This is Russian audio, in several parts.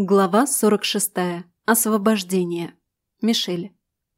Глава 46. Освобождение. Мишель.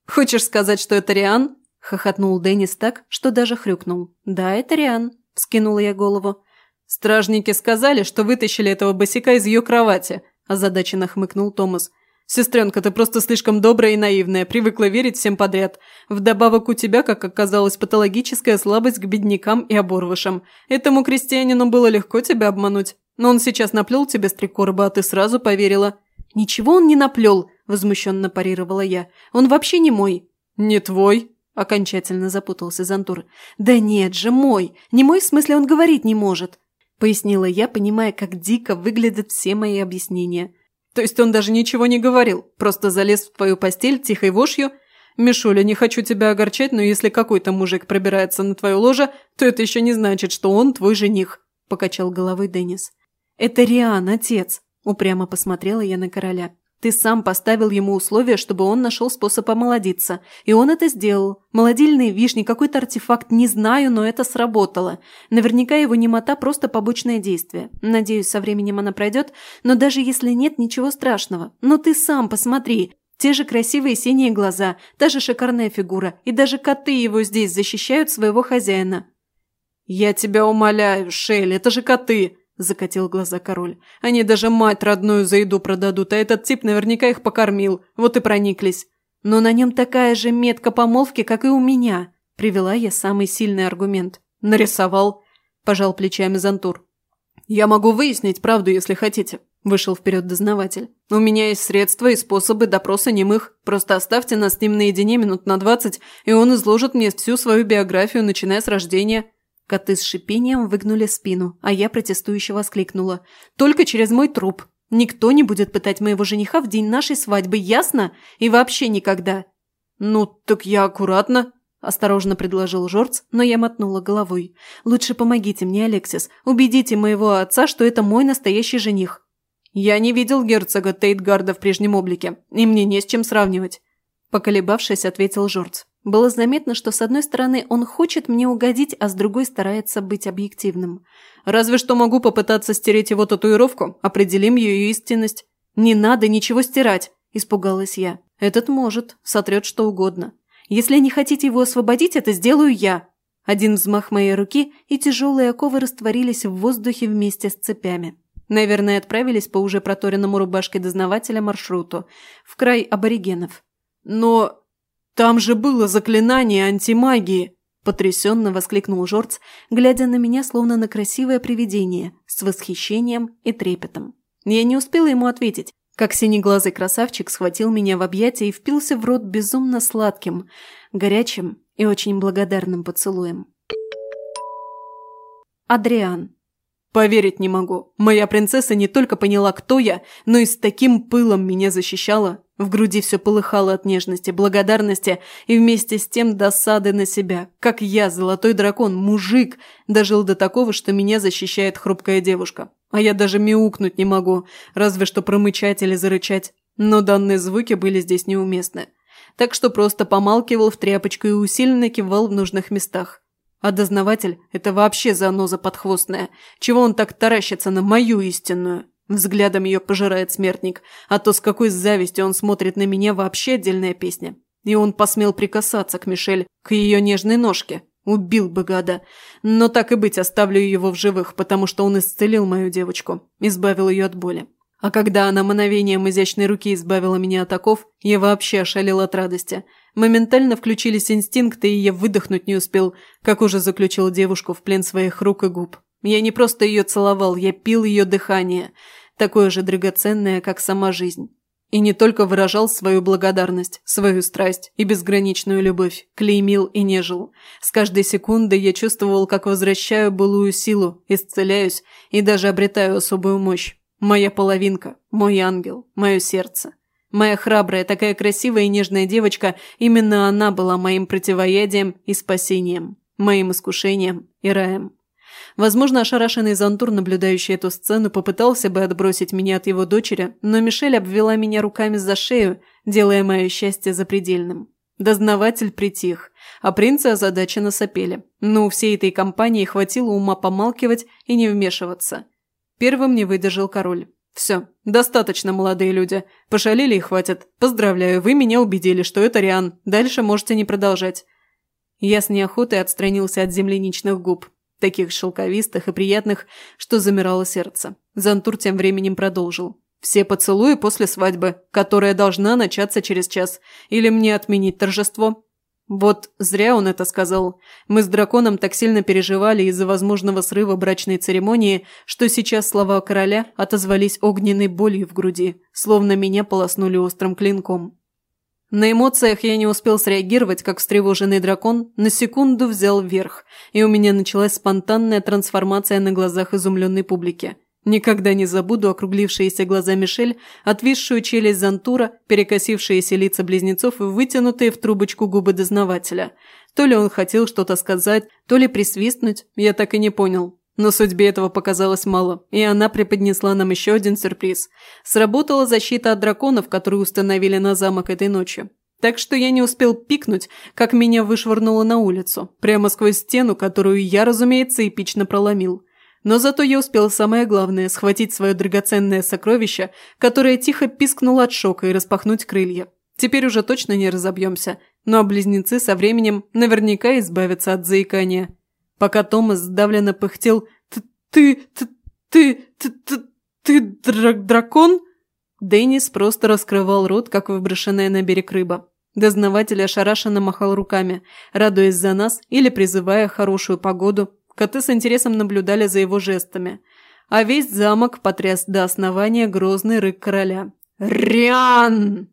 «Хочешь сказать, что это Риан?» – хохотнул Деннис так, что даже хрюкнул. «Да, это Риан», – вскинула я голову. «Стражники сказали, что вытащили этого босика из ее кровати», – озадаченно хмыкнул Томас. «Сестренка, ты просто слишком добрая и наивная, привыкла верить всем подряд. Вдобавок у тебя, как оказалось, патологическая слабость к беднякам и оборвышам. Этому крестьянину было легко тебя обмануть. Но он сейчас наплел тебе стрекорба, а ты сразу поверила». «Ничего он не наплел», – возмущенно парировала я. «Он вообще не мой». «Не твой?» – окончательно запутался Зантур. «Да нет же, мой. Не мой в смысле он говорить не может», – пояснила я, понимая, как дико выглядят все мои объяснения. «То есть он даже ничего не говорил, просто залез в твою постель тихой вошью?» «Мишуля, не хочу тебя огорчать, но если какой-то мужик пробирается на твое ложе, то это еще не значит, что он твой жених», – покачал головой Деннис. «Это Риан, отец!» – упрямо посмотрела я на короля. «Ты сам поставил ему условия, чтобы он нашел способ омолодиться. И он это сделал. Молодильные вишни, какой-то артефакт, не знаю, но это сработало. Наверняка его немота – просто побочное действие. Надеюсь, со временем она пройдет, но даже если нет, ничего страшного. Но ты сам посмотри. Те же красивые синие глаза, та же шикарная фигура, и даже коты его здесь защищают своего хозяина». «Я тебя умоляю, Шелли, это же коты!» Закатил глаза король. «Они даже мать родную за еду продадут, а этот тип наверняка их покормил. Вот и прониклись». «Но на нем такая же метка помолвки, как и у меня», – привела я самый сильный аргумент. «Нарисовал», – пожал плечами Зантур. «Я могу выяснить правду, если хотите», – вышел вперед дознаватель. «У меня есть средства и способы допроса немых. Просто оставьте нас с ним наедине минут на двадцать, и он изложит мне всю свою биографию, начиная с рождения». Коты с шипением выгнули спину, а я протестующе воскликнула. «Только через мой труп. Никто не будет пытать моего жениха в день нашей свадьбы, ясно? И вообще никогда». «Ну, так я аккуратно», – осторожно предложил Жорц, но я мотнула головой. «Лучше помогите мне, Алексис. Убедите моего отца, что это мой настоящий жених». «Я не видел герцога Тейтгарда в прежнем облике, и мне не с чем сравнивать», – поколебавшись, ответил Жорц. Было заметно, что с одной стороны он хочет мне угодить, а с другой старается быть объективным. «Разве что могу попытаться стереть его татуировку. Определим ее истинность». «Не надо ничего стирать», – испугалась я. «Этот может, сотрет что угодно. Если не хотите его освободить, это сделаю я». Один взмах моей руки, и тяжелые оковы растворились в воздухе вместе с цепями. Наверное, отправились по уже проторенному рубашкой дознавателя маршруту, в край аборигенов. «Но «Там же было заклинание антимагии!» – потрясенно воскликнул Жорц, глядя на меня словно на красивое привидение, с восхищением и трепетом. Я не успела ему ответить, как синеглазый красавчик схватил меня в объятия и впился в рот безумно сладким, горячим и очень благодарным поцелуем. Адриан. Поверить не могу. Моя принцесса не только поняла, кто я, но и с таким пылом меня защищала. В груди все полыхало от нежности, благодарности и вместе с тем досады на себя. Как я, золотой дракон, мужик, дожил до такого, что меня защищает хрупкая девушка. А я даже мяукнуть не могу, разве что промычать или зарычать. Но данные звуки были здесь неуместны. Так что просто помалкивал в тряпочку и усиленно кивал в нужных местах. А дознаватель – это вообще заноза подхвостная. Чего он так таращится на мою истинную? Взглядом ее пожирает смертник. А то с какой завистью он смотрит на меня вообще отдельная песня. И он посмел прикасаться к Мишель, к ее нежной ножке. Убил бы гада. Но так и быть, оставлю его в живых, потому что он исцелил мою девочку. Избавил ее от боли. А когда она мановением изящной руки избавила меня от оков, я вообще ошалел от радости. Моментально включились инстинкты, и я выдохнуть не успел, как уже заключил девушку в плен своих рук и губ. Я не просто ее целовал, я пил ее дыхание, такое же драгоценное, как сама жизнь. И не только выражал свою благодарность, свою страсть и безграничную любовь, клеймил и нежил. С каждой секундой я чувствовал, как возвращаю былую силу, исцеляюсь и даже обретаю особую мощь. Моя половинка, мой ангел, мое сердце. Моя храбрая, такая красивая и нежная девочка, именно она была моим противоядием и спасением, моим искушением и раем. Возможно, ошарашенный Зантур, наблюдающий эту сцену, попытался бы отбросить меня от его дочери, но Мишель обвела меня руками за шею, делая мое счастье запредельным. Дознаватель притих, а принцы озадаченно сопели. Но у всей этой компании хватило ума помалкивать и не вмешиваться. Первым не выдержал король. Все, достаточно, молодые люди. Пошалили и хватит. Поздравляю, вы меня убедили, что это Риан. Дальше можете не продолжать». Я с неохотой отстранился от земляничных губ, таких шелковистых и приятных, что замирало сердце. Зантур тем временем продолжил. «Все поцелуи после свадьбы, которая должна начаться через час. Или мне отменить торжество?» Вот зря он это сказал. Мы с драконом так сильно переживали из-за возможного срыва брачной церемонии, что сейчас слова короля отозвались огненной болью в груди, словно меня полоснули острым клинком. На эмоциях я не успел среагировать, как встревоженный дракон на секунду взял вверх, и у меня началась спонтанная трансформация на глазах изумленной публики. Никогда не забуду округлившиеся глаза Мишель, отвисшую челюсть Зантура, перекосившиеся лица близнецов и вытянутые в трубочку губы дознавателя. То ли он хотел что-то сказать, то ли присвистнуть, я так и не понял. Но судьбе этого показалось мало, и она преподнесла нам еще один сюрприз. Сработала защита от драконов, которую установили на замок этой ночью. Так что я не успел пикнуть, как меня вышвырнуло на улицу, прямо сквозь стену, которую я, разумеется, эпично проломил. Но зато я успел самое главное – схватить свое драгоценное сокровище, которое тихо пискнуло от шока и распахнуть крылья. Теперь уже точно не разобьемся, ну а близнецы со временем наверняка избавятся от заикания. Пока Томас сдавленно пыхтел «Ты... ты... ты... ты... ты... ты... дракон?» Деннис просто раскрывал рот, как выброшенная на берег рыба. Дознаватель ошарашенно махал руками, радуясь за нас или призывая хорошую погоду. Коты с интересом наблюдали за его жестами. А весь замок потряс до основания грозный рык короля. «Риан!»